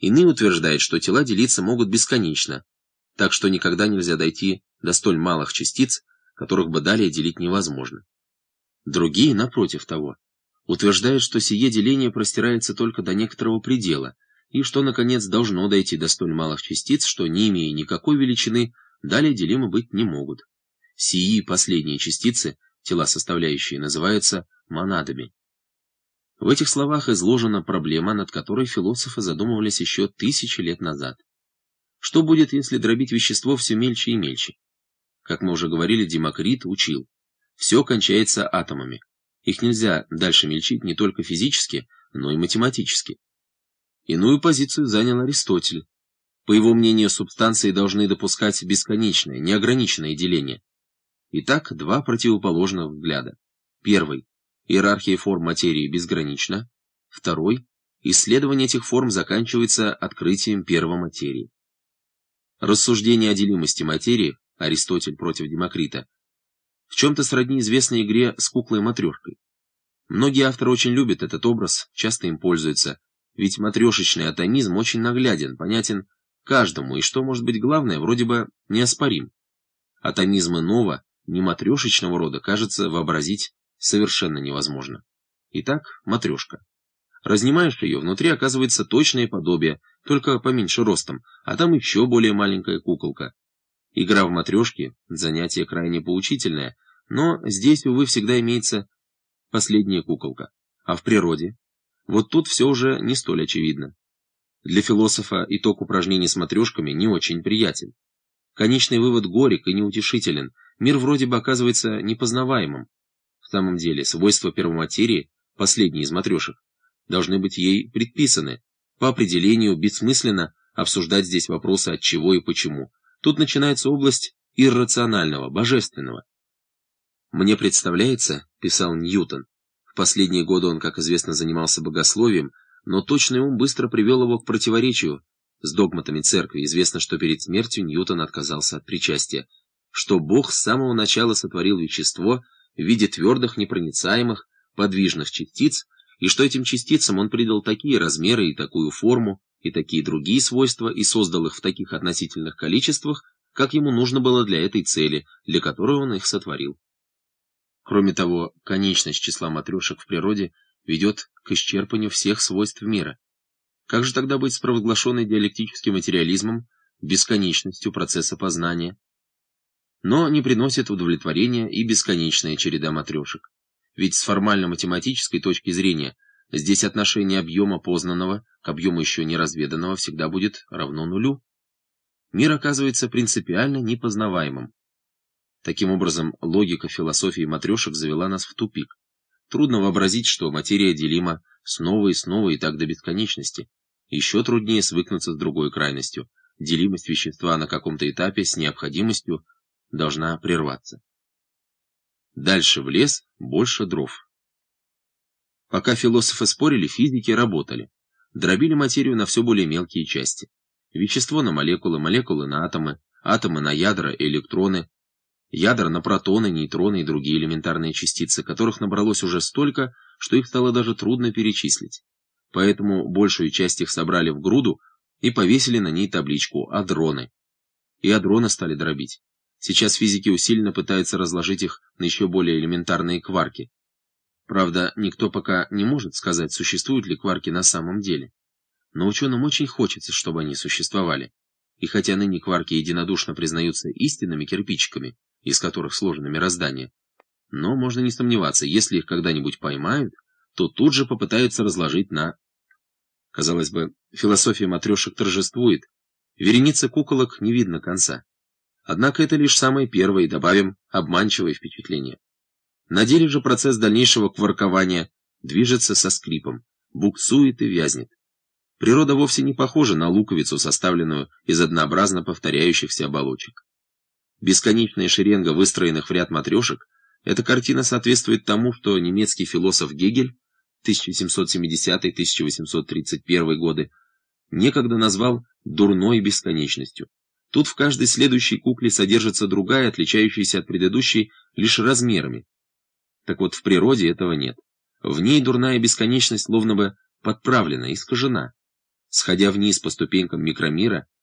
Иные утверждают, что тела делиться могут бесконечно, так что никогда нельзя дойти до столь малых частиц, которых бы далее делить невозможно. Другие, напротив того, утверждают, что сие деление простирается только до некоторого предела, и что, наконец, должно дойти до столь малых частиц, что, не имея никакой величины, далее делимы быть не могут. Сии последние частицы, тела составляющие, называются монадами. В этих словах изложена проблема, над которой философы задумывались еще тысячи лет назад. Что будет, если дробить вещество все мельче и мельче? Как мы уже говорили, Демокрит учил. Все кончается атомами. Их нельзя дальше мельчить не только физически, но и математически. Иную позицию занял Аристотель. По его мнению, субстанции должны допускать бесконечное, неограниченное деление. Итак, два противоположных взгляда. Первый. Иерархия форм материи безгранична. Второй. Исследование этих форм заканчивается открытием первоматерии. Рассуждение о делимости материи, Аристотель против Демокрита, в чем-то сродни известной игре с куклой-матрешкой. Многие авторы очень любят этот образ, часто им пользуются, ведь матрешечный атомизм очень нагляден, понятен каждому, и что может быть главное, вроде бы неоспорим. Атомизм иного, не матрешечного рода, кажется, вообразить совершенно невозможно. Итак, матрешка. Разнимаешь ее, внутри оказывается точное подобие, только поменьше ростом, а там еще более маленькая куколка. Игра в матрешки – занятие крайне поучительное, но здесь, увы, всегда имеется последняя куколка. А в природе? Вот тут все уже не столь очевидно. Для философа итог упражнений с матрешками не очень приятен. Конечный вывод горек и неутешителен. Мир вроде бы оказывается непознаваемым. В самом деле, свойства первоматерии, последние из матрешек, должны быть ей предписаны. По определению бессмысленно обсуждать здесь вопросы от чего и почему. Тут начинается область иррационального, божественного. «Мне представляется», — писал Ньютон, в последние годы он, как известно, занимался богословием, но точный ум быстро привел его к противоречию с догматами церкви. Известно, что перед смертью Ньютон отказался от причастия, что Бог с самого начала сотворил вещество в виде твердых, непроницаемых, подвижных частиц, и что этим частицам он придал такие размеры и такую форму, и такие другие свойства, и создал их в таких относительных количествах, как ему нужно было для этой цели, для которой он их сотворил. Кроме того, конечность числа матрешек в природе ведет к исчерпанию всех свойств мира. Как же тогда быть с провозглашенной диалектическим материализмом, бесконечностью процесса познания? Но не приносит удовлетворения и бесконечная череда матрешек. Ведь с формально-математической точки зрения здесь отношение объема познанного к объему еще неразведанного всегда будет равно нулю. Мир оказывается принципиально непознаваемым. Таким образом, логика философии матрешек завела нас в тупик. Трудно вообразить, что материя делима снова и снова и так до бесконечности. Еще труднее свыкнуться с другой крайностью. Делимость вещества на каком-то этапе с необходимостью должна прерваться. Дальше в лес, больше дров. Пока философы спорили, физики работали. Дробили материю на все более мелкие части. Вещество на молекулы, молекулы на атомы, атомы на ядра и электроны, ядра на протоны, нейтроны и другие элементарные частицы, которых набралось уже столько, что их стало даже трудно перечислить. Поэтому большую часть их собрали в груду и повесили на ней табличку «Адроны». И адроны стали дробить. Сейчас физики усиленно пытаются разложить их на еще более элементарные кварки. Правда, никто пока не может сказать, существуют ли кварки на самом деле. Но ученым очень хочется, чтобы они существовали. И хотя ныне кварки единодушно признаются истинными кирпичиками, из которых сложено мироздание. Но можно не сомневаться, если их когда-нибудь поймают, то тут же попытаются разложить на... Казалось бы, философия матрешек торжествует, вереница куколок не видно конца. Однако это лишь самое первое, и добавим, обманчивое впечатление. На деле же процесс дальнейшего кваркования движется со скрипом, буксует и вязнет. Природа вовсе не похожа на луковицу, составленную из однообразно повторяющихся оболочек. Бесконечная шеренга выстроенных в ряд матрешек, эта картина соответствует тому, что немецкий философ Гегель 1770-1831 годы некогда назвал «дурной бесконечностью». Тут в каждой следующей кукле содержится другая, отличающаяся от предыдущей лишь размерами. Так вот, в природе этого нет. В ней дурная бесконечность словно бы подправлена, искажена. Сходя вниз по ступенькам микромира,